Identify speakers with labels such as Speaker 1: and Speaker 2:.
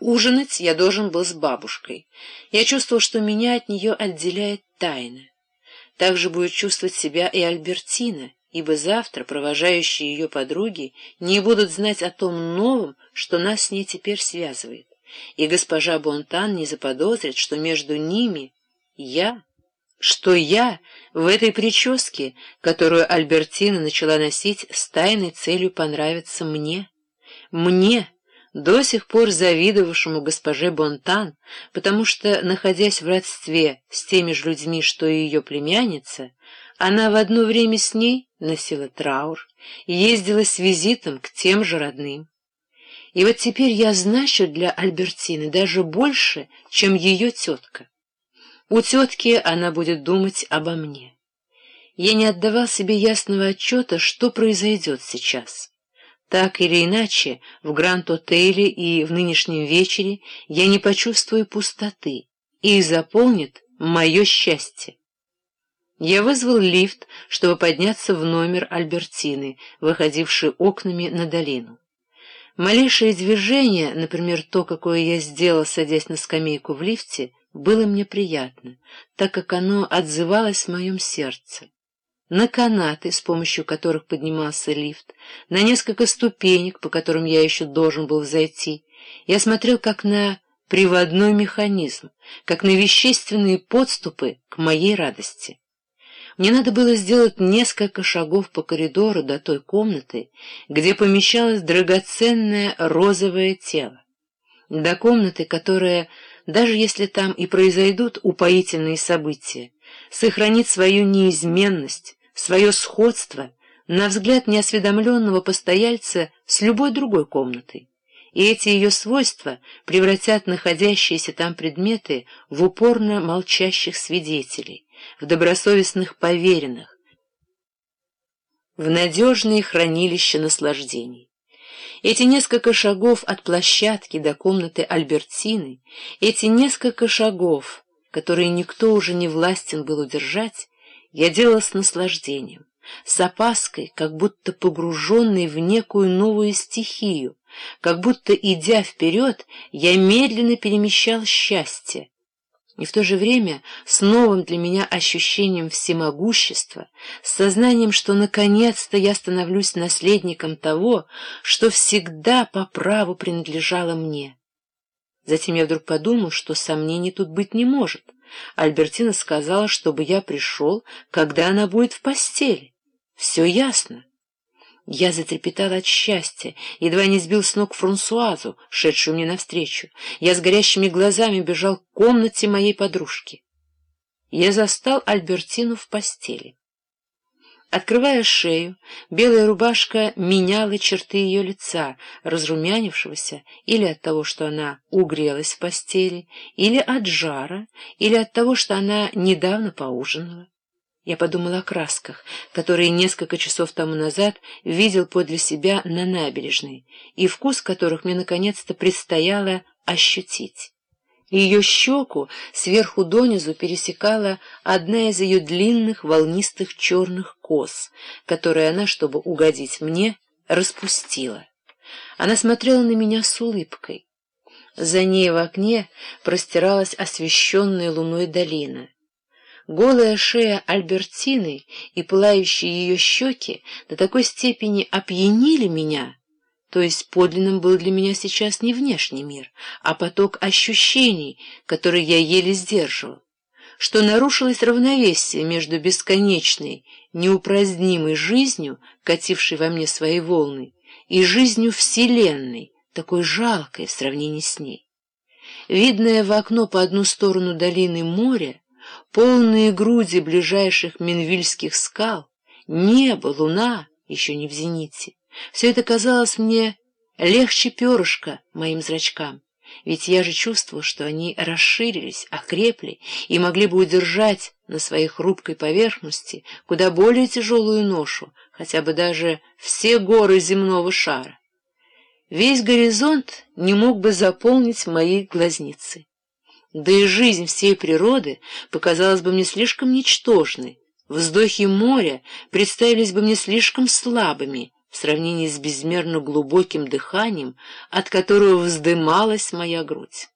Speaker 1: Ужинать я должен был с бабушкой. Я чувствовал, что меня от нее отделяет тайна. Так же будет чувствовать себя и Альбертина, ибо завтра провожающие ее подруги не будут знать о том новом, что нас с ней теперь связывает, и госпожа Бонтан не заподозрит, что между ними я, что я в этой прическе, которую Альбертина начала носить с тайной целью понравиться мне, мне, до сих пор завидовавшему госпоже Бонтан, потому что, находясь в родстве с теми же людьми, что и ее племянница, она в одно время с ней носила траур и ездила с визитом к тем же родным. И вот теперь я значу для Альбертины даже больше, чем ее тетка. У тетки она будет думать обо мне. Я не отдавал себе ясного отчета, что произойдет сейчас. Так или иначе, в Гранд-отеле и в нынешнем вечере я не почувствую пустоты, и заполнит мое счастье. Я вызвал лифт, чтобы подняться в номер Альбертины, выходивший окнами на долину. Малейшее движение, например, то, какое я сделал, садясь на скамейку в лифте, было мне приятно, так как оно отзывалось в моем сердце на канаты, с помощью которых поднимался лифт, на несколько ступенек, по которым я еще должен был взойти. Я смотрел как на приводной механизм, как на вещественные подступы к моей радости. Мне надо было сделать несколько шагов по коридору до той комнаты, где помещалось драгоценное розовое тело. До комнаты, которая, даже если там и произойдут упоительные события, сохранит свою неизменность, свое сходство, на взгляд неосведомленного постояльца, с любой другой комнатой. И эти ее свойства превратят находящиеся там предметы в упорно молчащих свидетелей, в добросовестных поверенных, в надежные хранилища наслаждений. Эти несколько шагов от площадки до комнаты Альбертины, эти несколько шагов, которые никто уже не властен был удержать, я делал с наслаждением, с опаской, как будто погруженный в некую новую стихию, как будто, идя вперед, я медленно перемещал счастье. И в то же время с новым для меня ощущением всемогущества, с сознанием, что наконец-то я становлюсь наследником того, что всегда по праву принадлежало мне. Затем я вдруг подумал, что сомнений тут быть не может — Альбертина сказала, чтобы я пришел, когда она будет в постели. Все ясно. Я затрепетал от счастья, едва не сбил с ног Франсуазу, шедшую мне навстречу. Я с горящими глазами бежал к комнате моей подружки. Я застал Альбертину в постели. Открывая шею, белая рубашка меняла черты ее лица, разрумянившегося или от того, что она угрелась в постели, или от жара, или от того, что она недавно поужинала. Я подумал о красках, которые несколько часов тому назад видел подле себя на набережной, и вкус которых мне наконец-то предстояло ощутить. Ее щеку сверху донизу пересекала одна из ее длинных волнистых черных кос, которые она, чтобы угодить мне, распустила. Она смотрела на меня с улыбкой. За ней в окне простиралась освещенная луной долина. Голая шея Альбертины и пылающие ее щеки до такой степени опьянили меня, то есть подлинным был для меня сейчас не внешний мир, а поток ощущений, который я еле сдерживал, что нарушилось равновесие между бесконечной, неупразднимой жизнью, катившей во мне свои волны, и жизнью Вселенной, такой жалкой в сравнении с ней. Видное в окно по одну сторону долины моря, полные груди ближайших Менвильских скал, небо, луна, еще не в зените, все это казалось мне легче перышка моим зрачкам, ведь я же чувствовал, что они расширились, окрепли и могли бы удержать на своей хрупкой поверхности куда более тяжелую ношу, хотя бы даже все горы земного шара. Весь горизонт не мог бы заполнить мои глазницы. Да и жизнь всей природы показалась бы мне слишком ничтожной, вздохи моря представились бы мне слишком слабыми, в сравнении с безмерно глубоким дыханием, от которого вздымалась моя грудь.